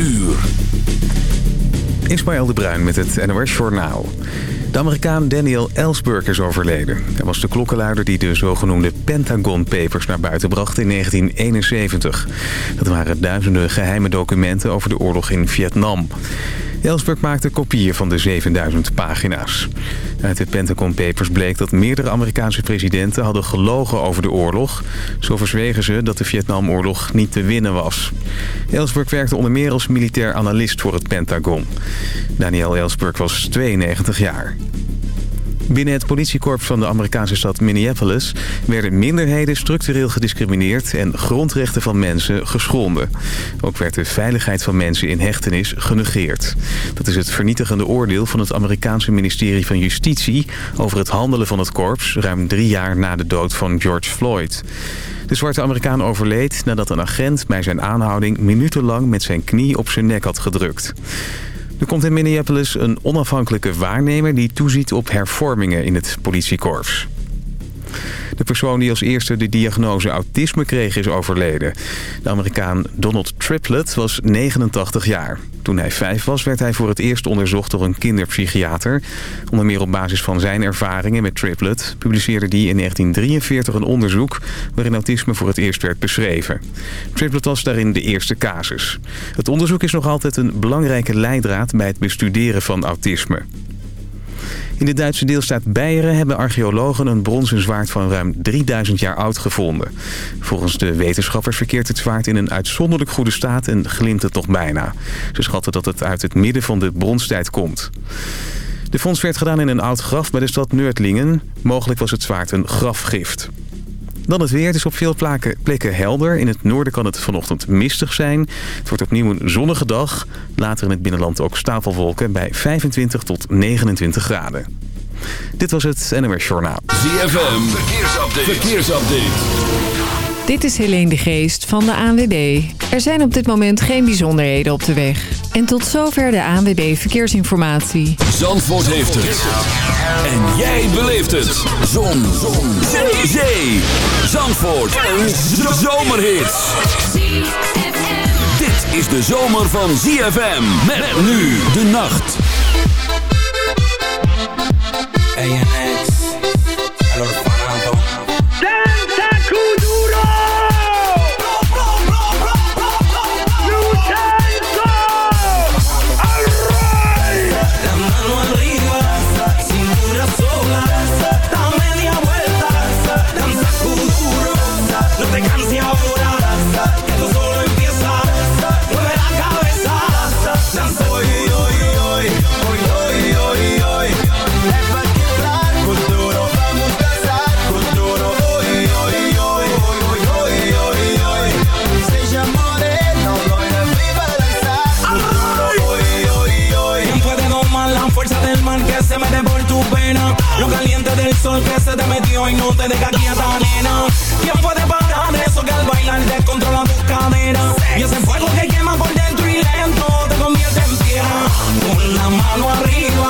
uur. Ismaël de Bruin met het NOS Journaal. De Amerikaan Daniel Ellsberg is overleden. Hij was de klokkenluider die de zogenoemde Pentagon Papers naar buiten bracht in 1971. Dat waren duizenden geheime documenten over de oorlog in Vietnam. Ellsberg maakte kopieën van de 7000 pagina's. Uit de Pentagon Papers bleek dat meerdere Amerikaanse presidenten hadden gelogen over de oorlog. Zo verzwegen ze dat de Vietnamoorlog niet te winnen was. Ellsberg werkte onder meer als militair analist voor het Pentagon. Daniel Ellsberg was 92 jaar. Binnen het politiekorps van de Amerikaanse stad Minneapolis... werden minderheden structureel gediscrimineerd... en grondrechten van mensen geschonden. Ook werd de veiligheid van mensen in hechtenis genegeerd. Dat is het vernietigende oordeel van het Amerikaanse ministerie van Justitie... over het handelen van het korps... ruim drie jaar na de dood van George Floyd. De zwarte Amerikaan overleed nadat een agent bij zijn aanhouding... minutenlang met zijn knie op zijn nek had gedrukt. Er komt in Minneapolis een onafhankelijke waarnemer... die toeziet op hervormingen in het politiekorps. De persoon die als eerste de diagnose autisme kreeg is overleden. De Amerikaan Donald Triplett was 89 jaar. Toen hij vijf was werd hij voor het eerst onderzocht door een kinderpsychiater. Onder meer op basis van zijn ervaringen met Triplett... publiceerde hij in 1943 een onderzoek... waarin autisme voor het eerst werd beschreven. Triplett was daarin de eerste casus. Het onderzoek is nog altijd een belangrijke leidraad... bij het bestuderen van autisme. In de Duitse deelstaat Beieren hebben archeologen een bronzen zwaard van ruim 3000 jaar oud gevonden. Volgens de wetenschappers verkeert het zwaard in een uitzonderlijk goede staat en glimt het nog bijna. Ze schatten dat het uit het midden van de bronstijd komt. De fonds werd gedaan in een oud graf bij de stad Neurtlingen. Mogelijk was het zwaard een grafgift. Dan het weer. Het is op veel plekken helder. In het noorden kan het vanochtend mistig zijn. Het wordt opnieuw een zonnige dag. Later in het binnenland ook stapelwolken bij 25 tot 29 graden. Dit was het NMR Journaal. ZFM. Verkeersupdate. Verkeersupdate. Dit is Helene de Geest van de ANWB. Er zijn op dit moment geen bijzonderheden op de weg. En tot zover de ANWB Verkeersinformatie. Zandvoort heeft het. En jij beleeft het. Zon. Zon. Zee. Zee. Zandvoort. Een zomerhit. Dit is de zomer van ZFM. Met nu de nacht. Te metió y no te deja quieta, nena. ¿Quién puede parar eso que al bailar descontrola tus caderas? Y ese fuego que quema por dentro y lento te convierte en piedra. Con la mano arriba,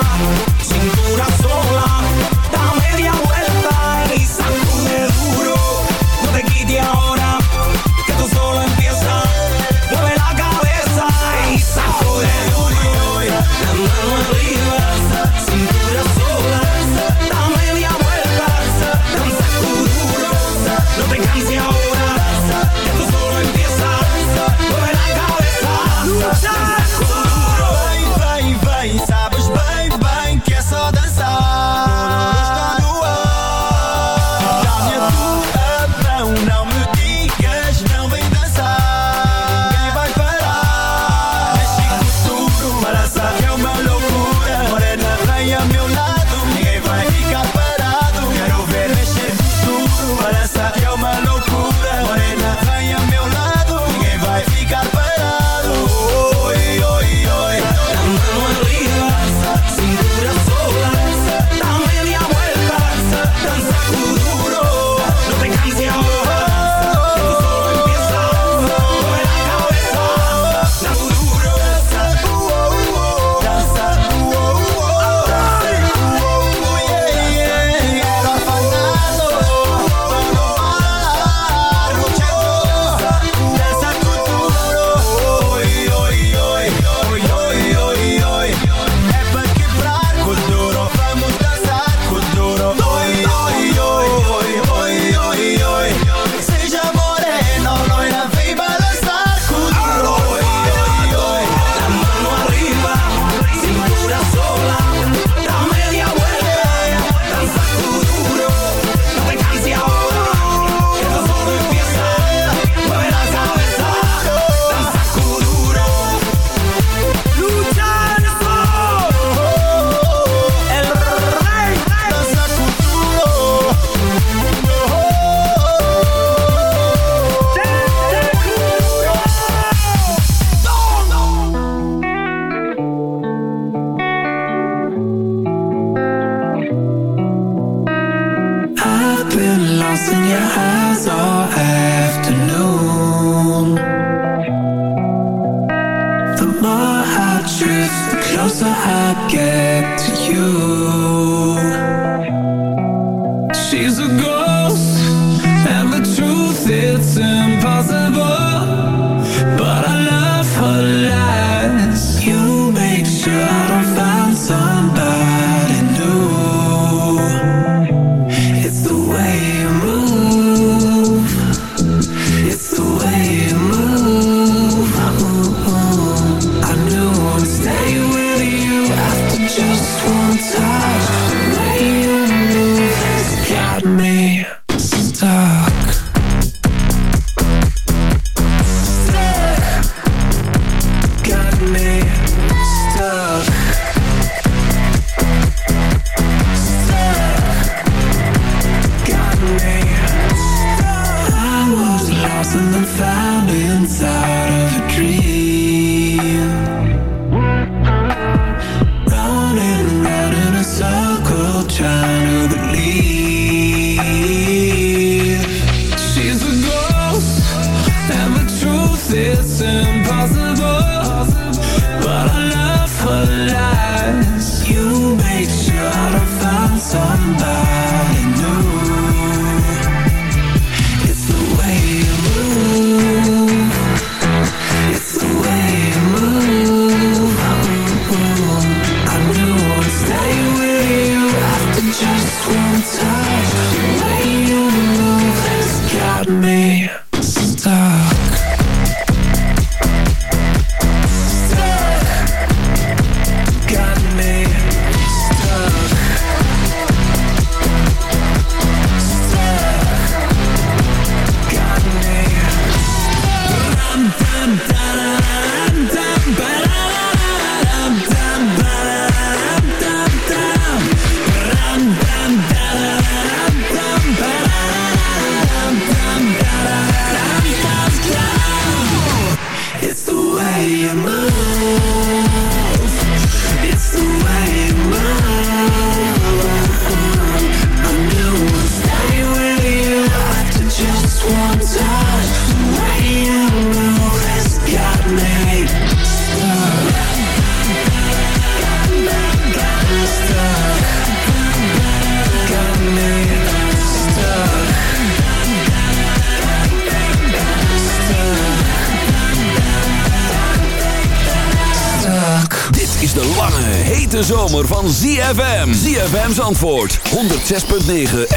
ZFM's antwoord, 106.9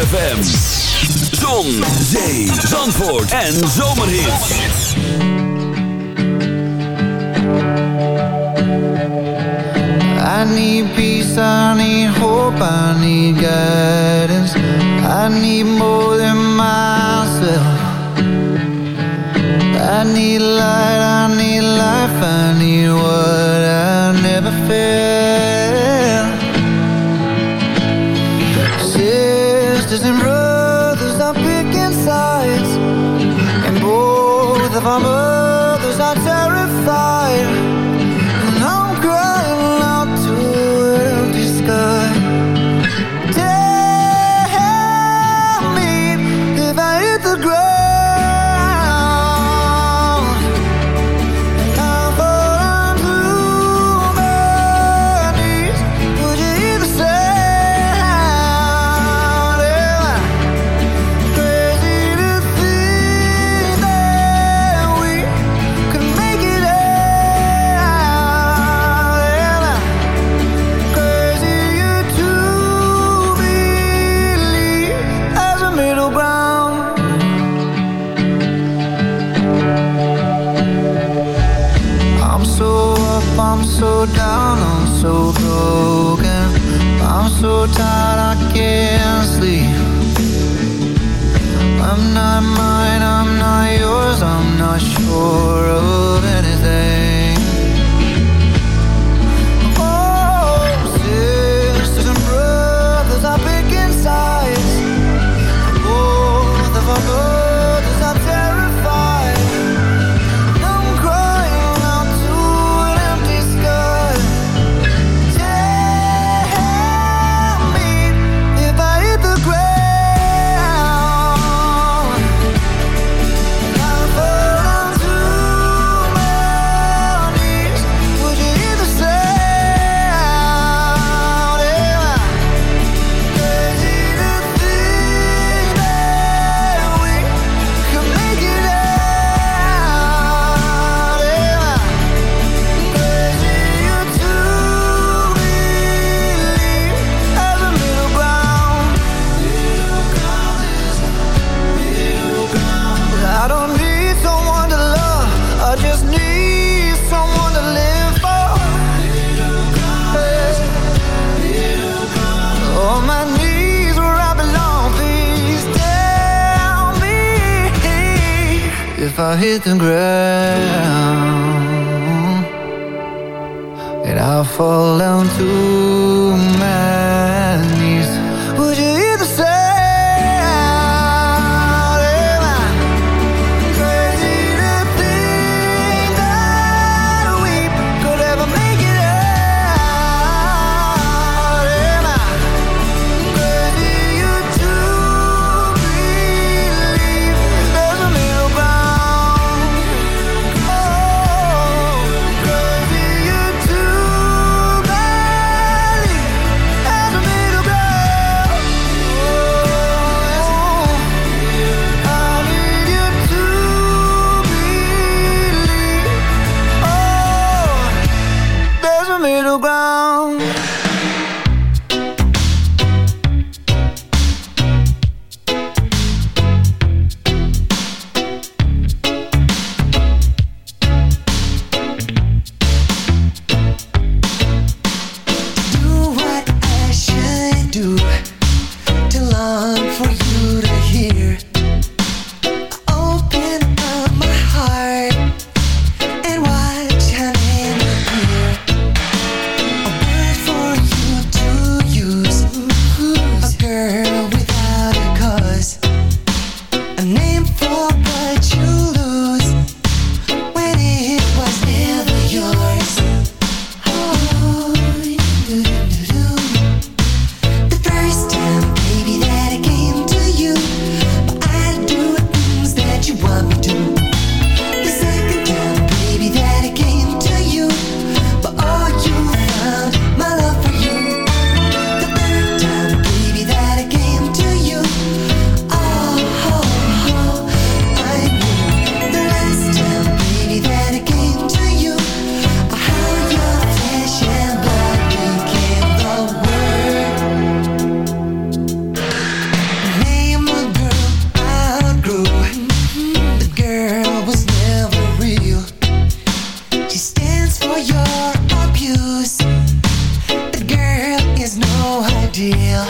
ZFM. Zon, zee, zandvoort en zomerhit. I need peace, I need hope, I need guidance. I need more than myself. I need light, I need life, I need what I never felt.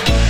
now.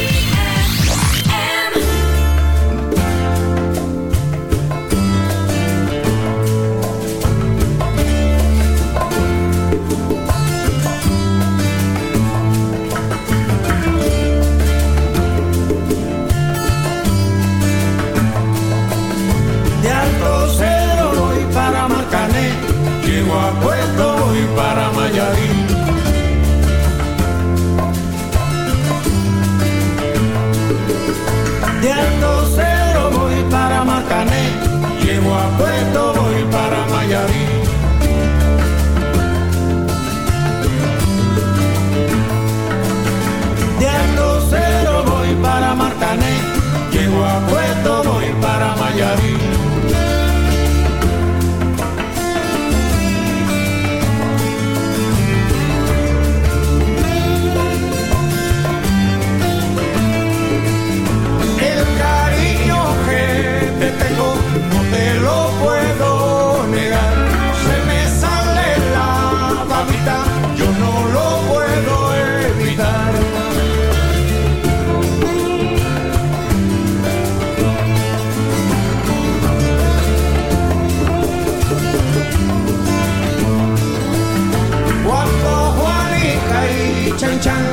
chan chan,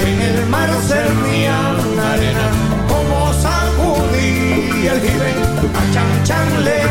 en el mar servían arena, como sacudí el jibe, a chan chan le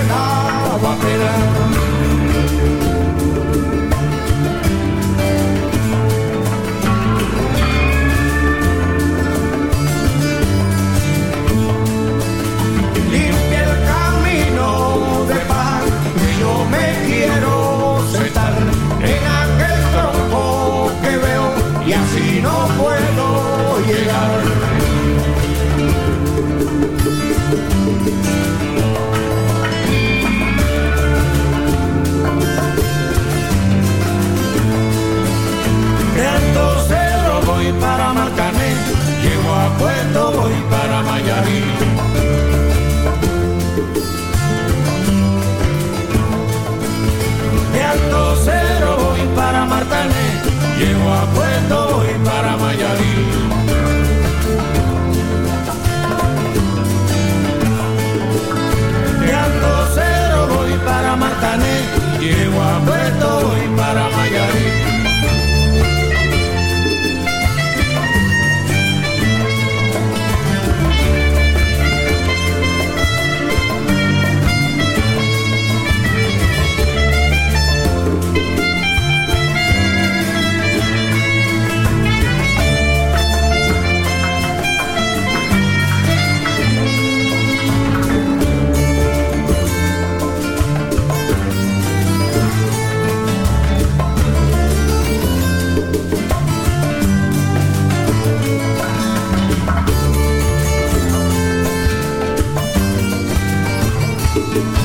para you.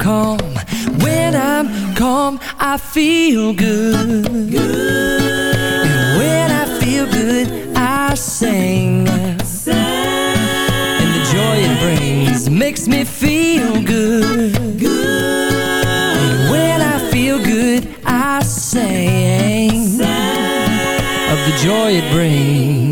calm. When I'm calm, I feel good. good. And when I feel good, I sing. sing. And the joy it brings makes me feel good. good. And when I feel good, I sing. sing. Of the joy it brings.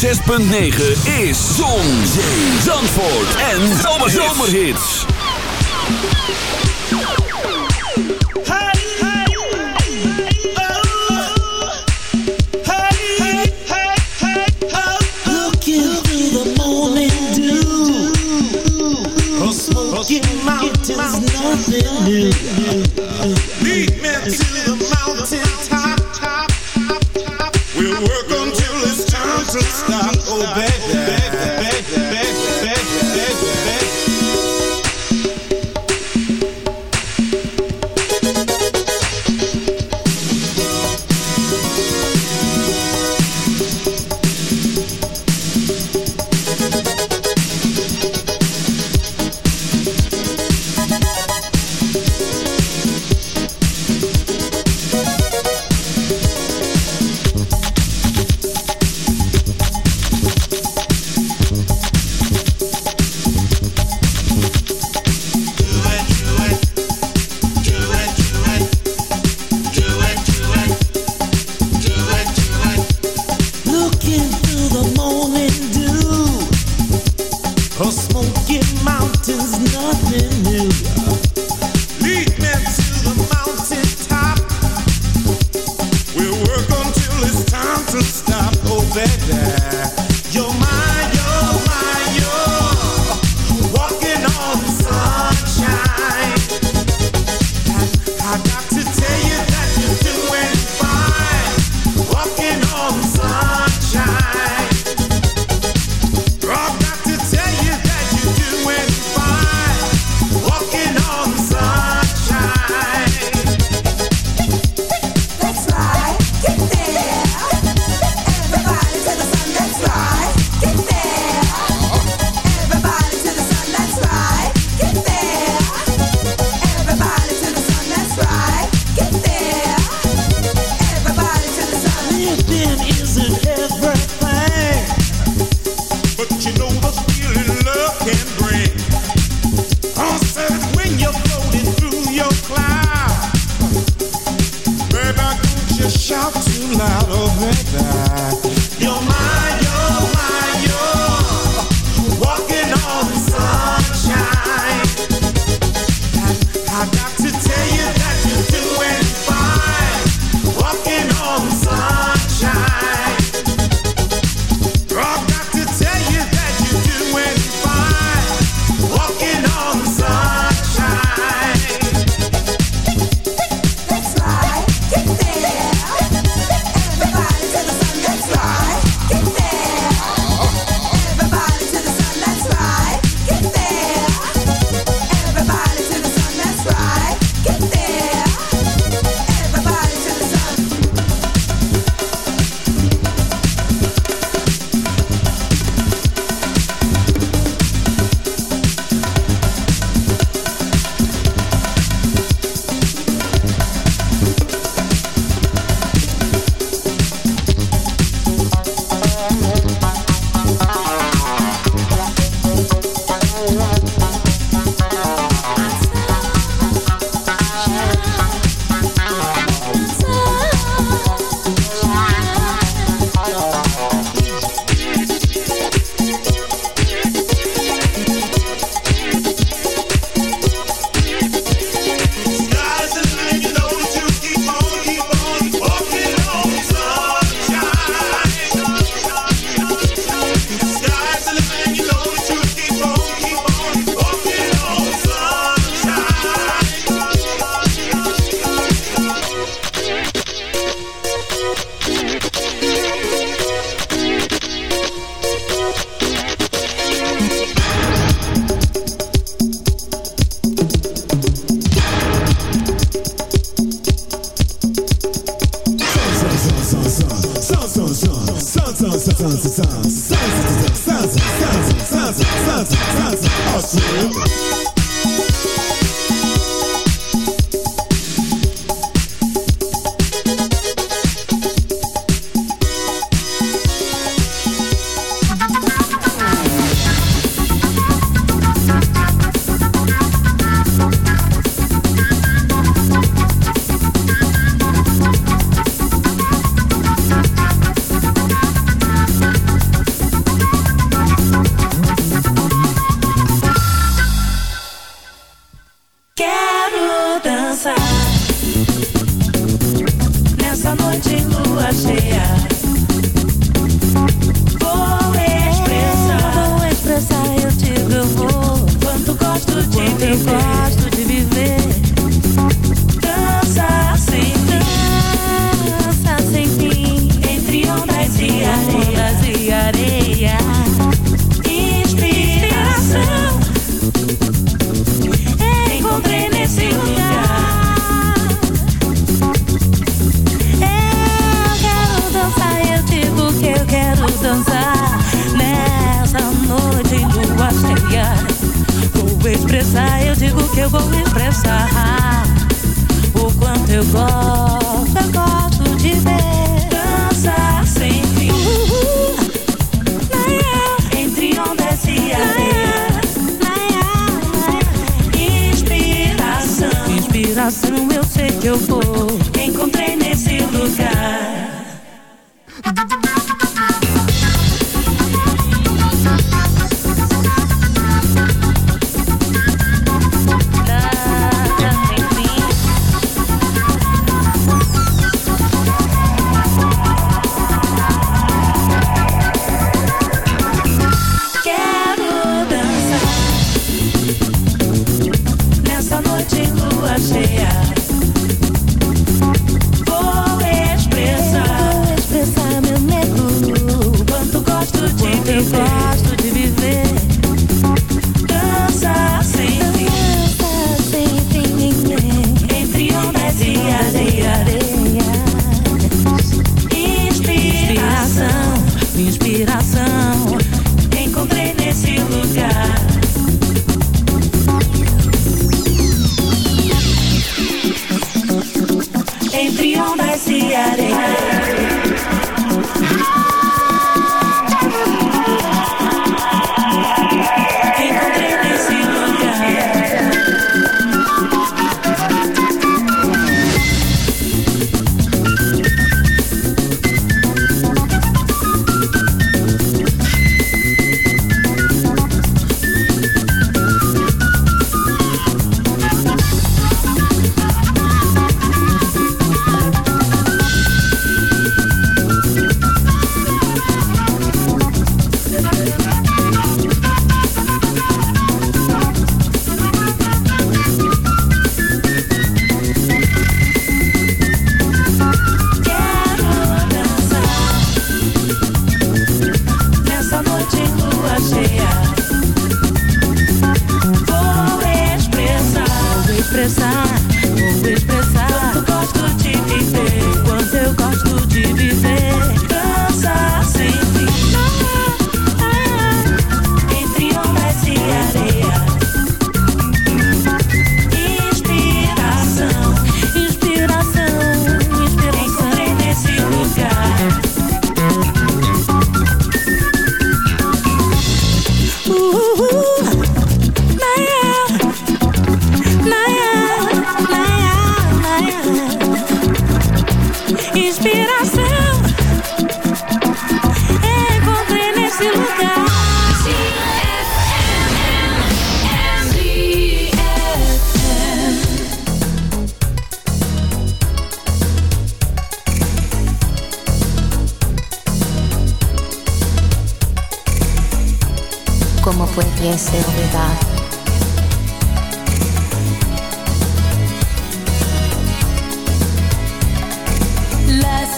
6.9 is Zon, Zandvoort en Zomerhits. Smoking mountains, nothing new. Lead men to the mountain.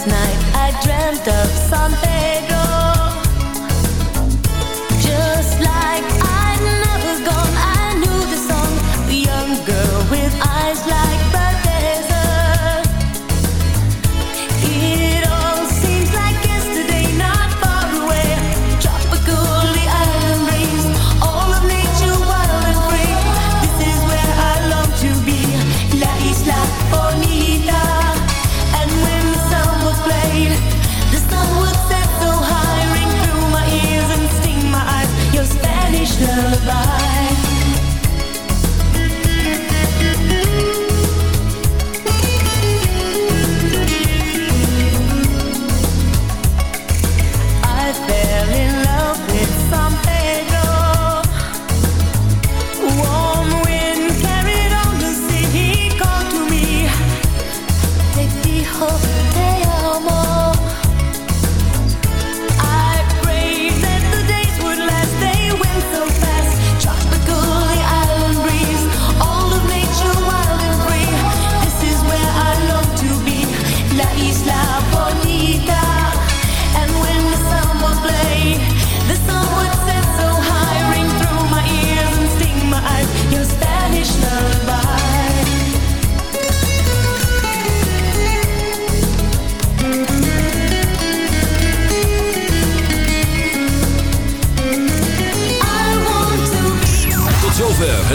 Last night. I dreamt of San Pedro